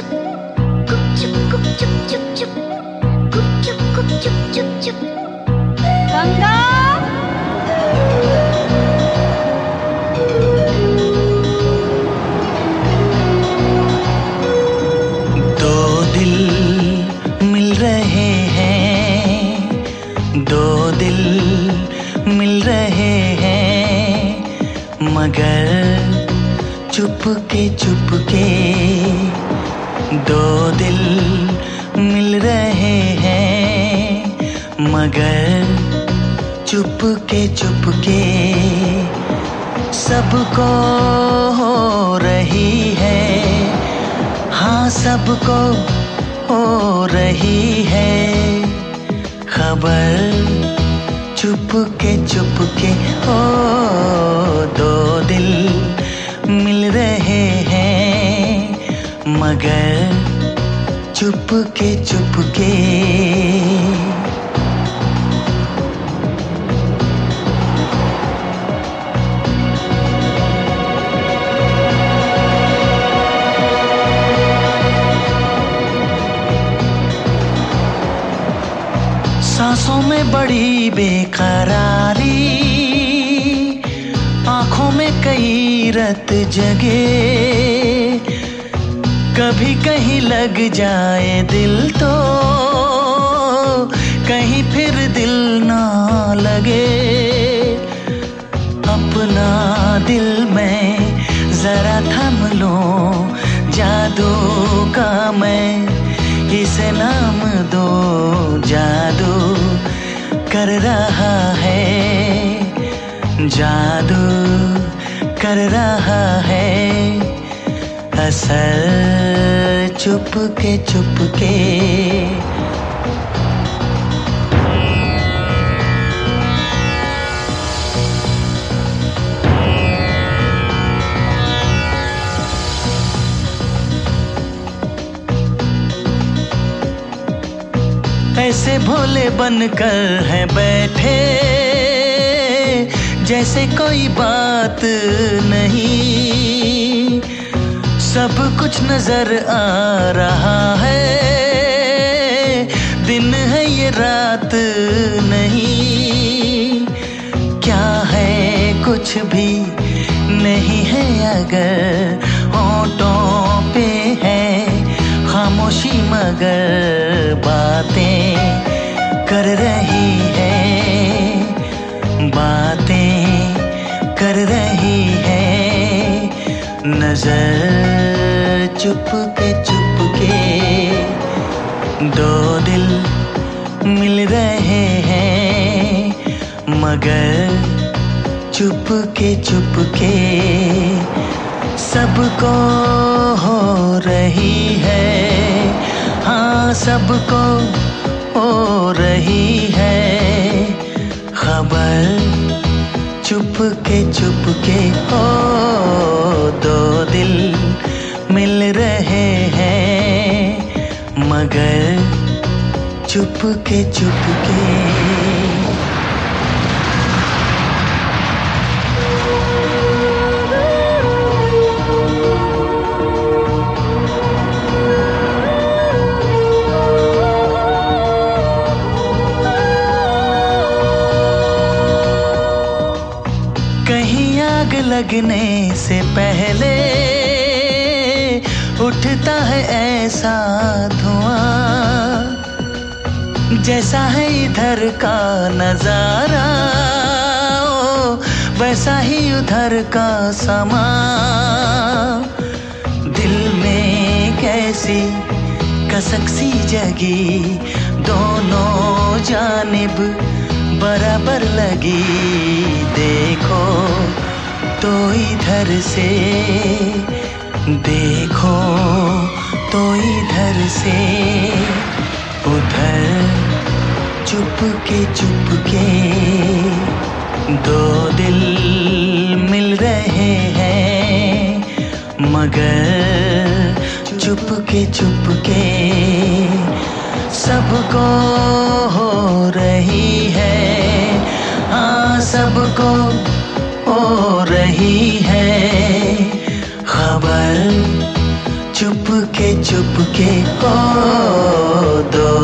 चुप गुप चुप गुप चुप चुप चुप गुप चुप गुप चुप चुप चुप गंगा। दो दिल मिल रहे हैं, दो दिल मिल रहे हैं, मगर चुप के चुप के दो दिल मिल रहे हैं, मगर चुप के चुप के सबको हो रही है। हाँ सबको हो रही है। खबर चुप के चुप के ओ, दो दिल मिल रहे हैं मगर चुप के चुप के सांसों में बड़ी बेकरारी आँखों में कई रत जगे। कभी कहीं लग जाए दिल तो कहीं फिर दिल ना लगे। अपना दिल में जरा थम लो जादू का मैं इसे नाम दो, जादू कर रहा है, जादू कर रहा है। असर चुप के ऐसे भोले बनकर हैं बैठे जैसे कोई बात कुछ नज़र आ रहा है। दिन है ये, रात नहीं। क्या है, कुछ भी नहीं है अगर होठों पे है खामोशी, मगर बातें कर रही है। बातें कर रही है। नज़र चुप के चुप के दो दिल मिल रहे हैं, मगर चुप के चुप के सबको हो रही है। हाँ सबको हो रही है। खबर चुप के चुप के हो दो मिल रहे हैं मगर चुप के चुप के लगने से पहले उठता है ऐसा धुआँ जैसा है इधर का नज़ारा। ओ, वैसा ही उधर का समा। दिल में कैसी कसक सी जगी दोनों जानिब बराबर लगी। देखो तो इधर से देखो तो इधर से, उधर चुप के चुप के दो दिल मिल रहे हैं, मगर चुप के चुप के सबको हो रही है। हाँ सबको हो सबके हो दो